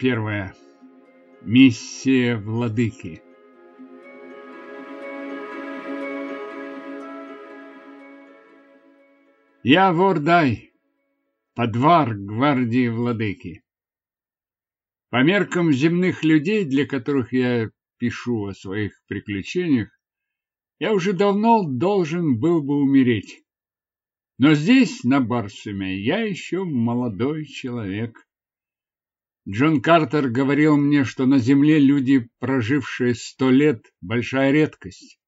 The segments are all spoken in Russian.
первая. Миссия владыки. Я Вордай, подвар гвардии владыки. По меркам земных людей, для которых я пишу о своих приключениях, я уже давно должен был бы умереть. Но здесь, на Барсуме, я еще молодой человек. Джон Картер говорил мне, что на Земле люди, прожившие сто лет, большая редкость.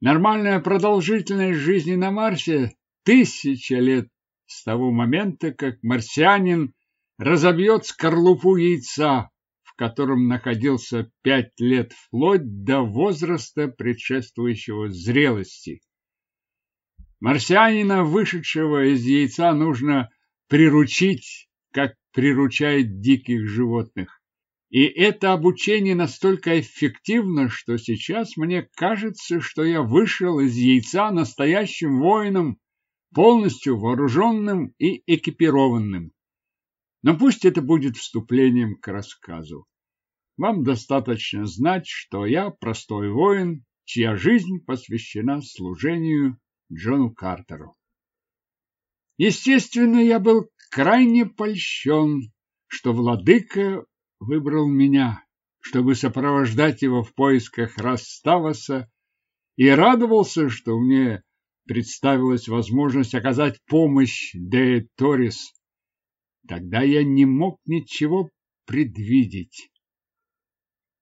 Нормальная продолжительность жизни на Марсе – тысяча лет с того момента, как марсианин разобьет скорлупу яйца, в котором находился пять лет вплоть до возраста, предшествующего зрелости. Марсианина, вышедшего из яйца, нужно приручить, как приручает диких животных. И это обучение настолько эффективно, что сейчас мне кажется, что я вышел из яйца настоящим воином, полностью вооруженным и экипированным. Но пусть это будет вступлением к рассказу. Вам достаточно знать, что я простой воин, чья жизнь посвящена служению Джону Картеру. Естественно, я был крайне польщен, что владыка выбрал меня, чтобы сопровождать его в поисках Расставаса, и радовался, что мне представилась возможность оказать помощь Де Торис. Тогда я не мог ничего предвидеть.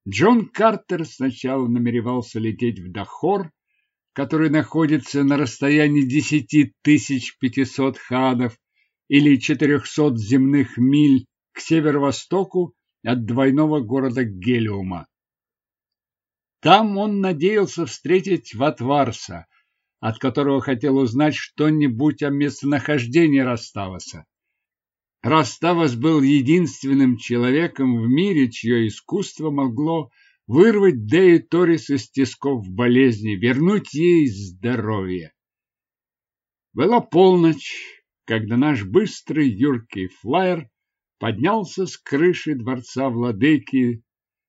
Джон Картер сначала намеревался лететь в Дахор, который находится на расстоянии 10 500 хадов или 400 земных миль к северо-востоку от двойного города Гелиума. Там он надеялся встретить Ватварса, от которого хотел узнать что-нибудь о местонахождении Раставаса. Раставас был единственным человеком в мире, чье искусство могло вырвать Деи Торис из тисков болезни, вернуть ей здоровье. Была полночь, когда наш быстрый юркий флайер поднялся с крыши дворца владыки.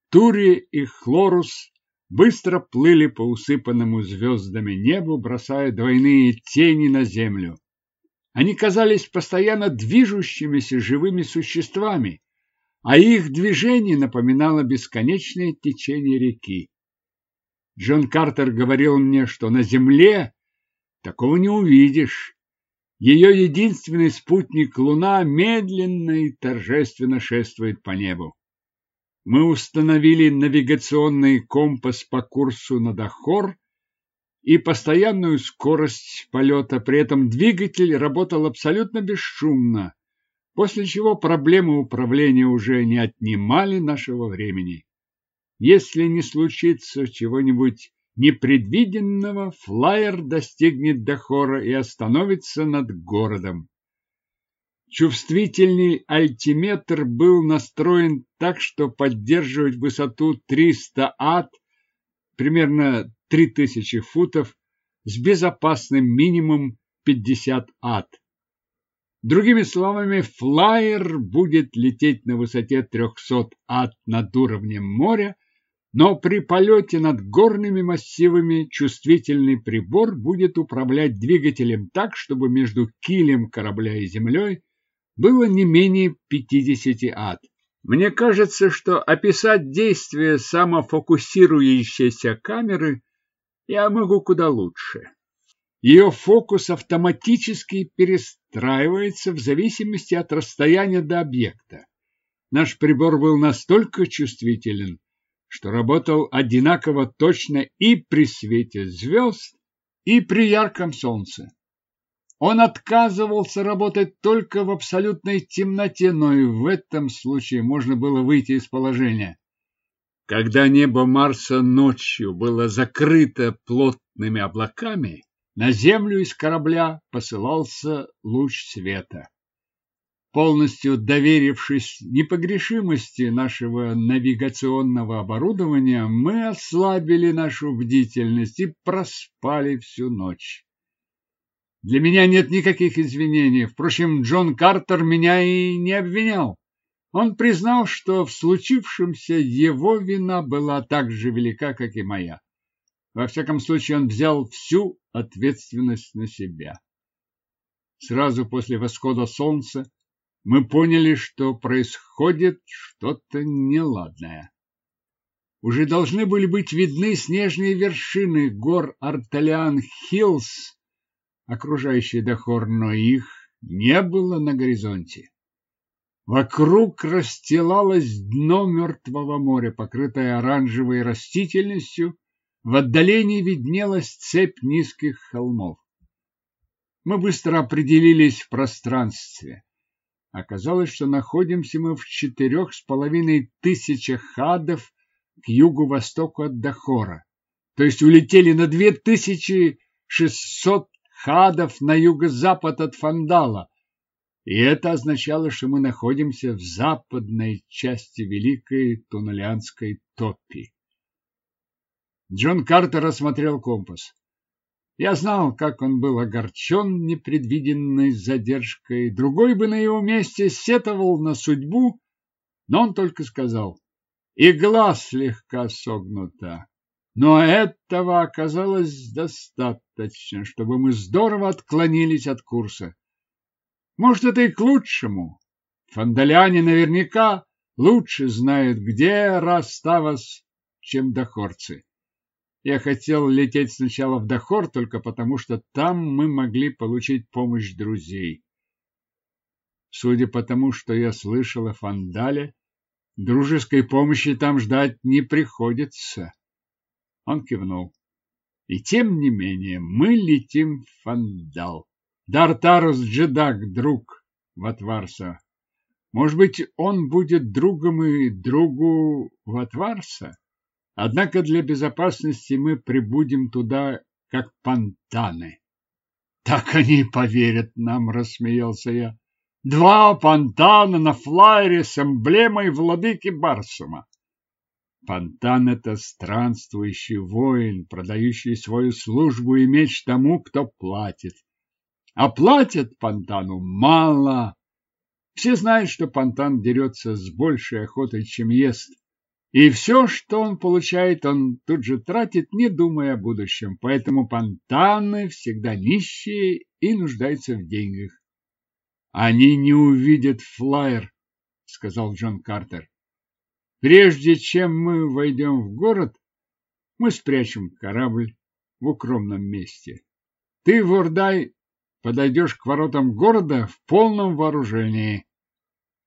Тури и Хлорус быстро плыли по усыпанному звездами небу, бросая двойные тени на землю. Они казались постоянно движущимися живыми существами, а их движение напоминало бесконечное течение реки. Джон Картер говорил мне, что на Земле такого не увидишь. Ее единственный спутник Луна медленно и торжественно шествует по небу. Мы установили навигационный компас по курсу на Дахор и постоянную скорость полета, при этом двигатель работал абсолютно бесшумно, после чего проблемы управления уже не отнимали нашего времени. Если не случится чего-нибудь непредвиденного, флайер достигнет Дахора и остановится над городом. Чувствительный альтиметр был настроен так, что поддерживать высоту 300 ад, примерно 3000 футов, с безопасным минимумом 50 ад. Другими словами, флайер будет лететь на высоте 300 ад над уровнем моря, но при полете над горными массивами чувствительный прибор будет управлять двигателем так, чтобы между килем корабля и землей было не менее 50 ад. Мне кажется, что описать действие самофокусирующейся камеры я могу куда лучше. Ее фокус автоматически перестраивается в зависимости от расстояния до объекта. Наш прибор был настолько чувствителен, что работал одинаково точно и при свете звезд, и при ярком солнце. Он отказывался работать только в абсолютной темноте, но и в этом случае можно было выйти из положения. Когда небо Марса ночью было закрыто плотными облаками, на землю из корабля посылался луч света. Полностью доверившись непогрешимости нашего навигационного оборудования, мы ослабили нашу бдительность и проспали всю ночь. Для меня нет никаких извинений. Впрочем, Джон Картер меня и не обвинял. Он признал, что в случившемся его вина была так же велика, как и моя. Во всяком случае, он взял всю ответственность на себя. Сразу после восхода солнца мы поняли, что происходит что-то неладное. Уже должны были быть видны снежные вершины гор Арталиан-Хиллз, окружающие Дахор, но их не было на горизонте. Вокруг расстилалось дно мертвого моря, покрытое оранжевой растительностью, в отдалении виднелась цепь низких холмов. Мы быстро определились в пространстве. Оказалось, что находимся мы в четырех с половиной тысячах хадов к югу-востоку от Дахора. То есть улетели на две тысячи шестьсот хадов на юго-запад от Фандала. И это означало, что мы находимся в западной части Великой Тунолианской топи. Джон Картер осмотрел компас. Я знал, как он был огорчен непредвиденной задержкой. Другой бы на его месте сетовал на судьбу, но он только сказал, игла слегка согнута. Но этого оказалось достаточно, чтобы мы здорово отклонились от курса. Может, это и к лучшему. Фандаляне наверняка лучше знают, где Раставас, чем дохорцы. Я хотел лететь сначала в Дахор только потому, что там мы могли получить помощь друзей. Судя по тому, что я слышал о Фандале, дружеской помощи там ждать не приходится. Он кивнул. И тем не менее мы летим в Фандал. Дартарус Джедак, друг Ватварса. Может быть, он будет другом и другу Ватварса? Однако для безопасности мы прибудем туда, как пантаны. Так они поверят нам, рассмеялся я. Два пантана на флайере с эмблемой владыки Барсума. Пантан — это странствующий воин, продающий свою службу и меч тому, кто платит. А платят Пантану мало. Все знают, что Пантан дерется с большей охотой, чем ест. И все, что он получает, он тут же тратит, не думая о будущем. Поэтому понтаны всегда нищие и нуждаются в деньгах. Они не увидят флайер, сказал Джон Картер. Прежде чем мы войдем в город, мы спрячем корабль в укромном месте. Ты, Вордай, подойдешь к воротам города в полном вооружении.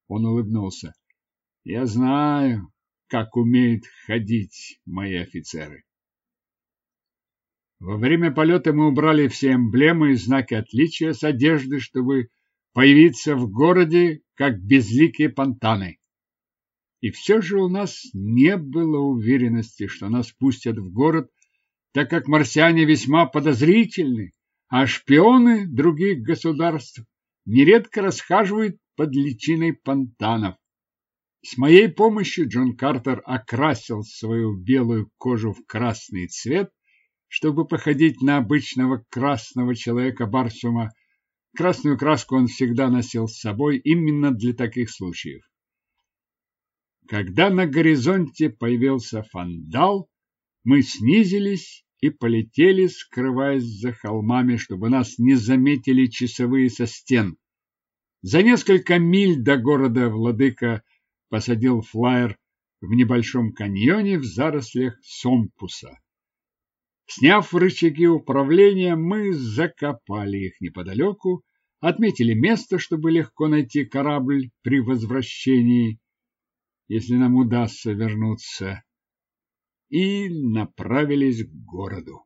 Он улыбнулся. Я знаю, как умеют ходить мои офицеры. Во время полета мы убрали все эмблемы и знаки отличия с одежды, чтобы появиться в городе, как безликие понтаны. И все же у нас не было уверенности, что нас пустят в город, так как марсиане весьма подозрительны, а шпионы других государств нередко расхаживают под личиной понтанов. С моей помощью Джон Картер окрасил свою белую кожу в красный цвет, чтобы походить на обычного красного человека Барсума. Красную краску он всегда носил с собой именно для таких случаев. Когда на горизонте появился фандал, мы снизились и полетели, скрываясь за холмами, чтобы нас не заметили часовые со стен. За несколько миль до города Владыка посадил флайер в небольшом каньоне в зарослях сомпуса. Сняв рычаги управления, мы закопали их неподалеку, отметили место, чтобы легко найти корабль при возвращении, если нам удастся вернуться, и направились к городу.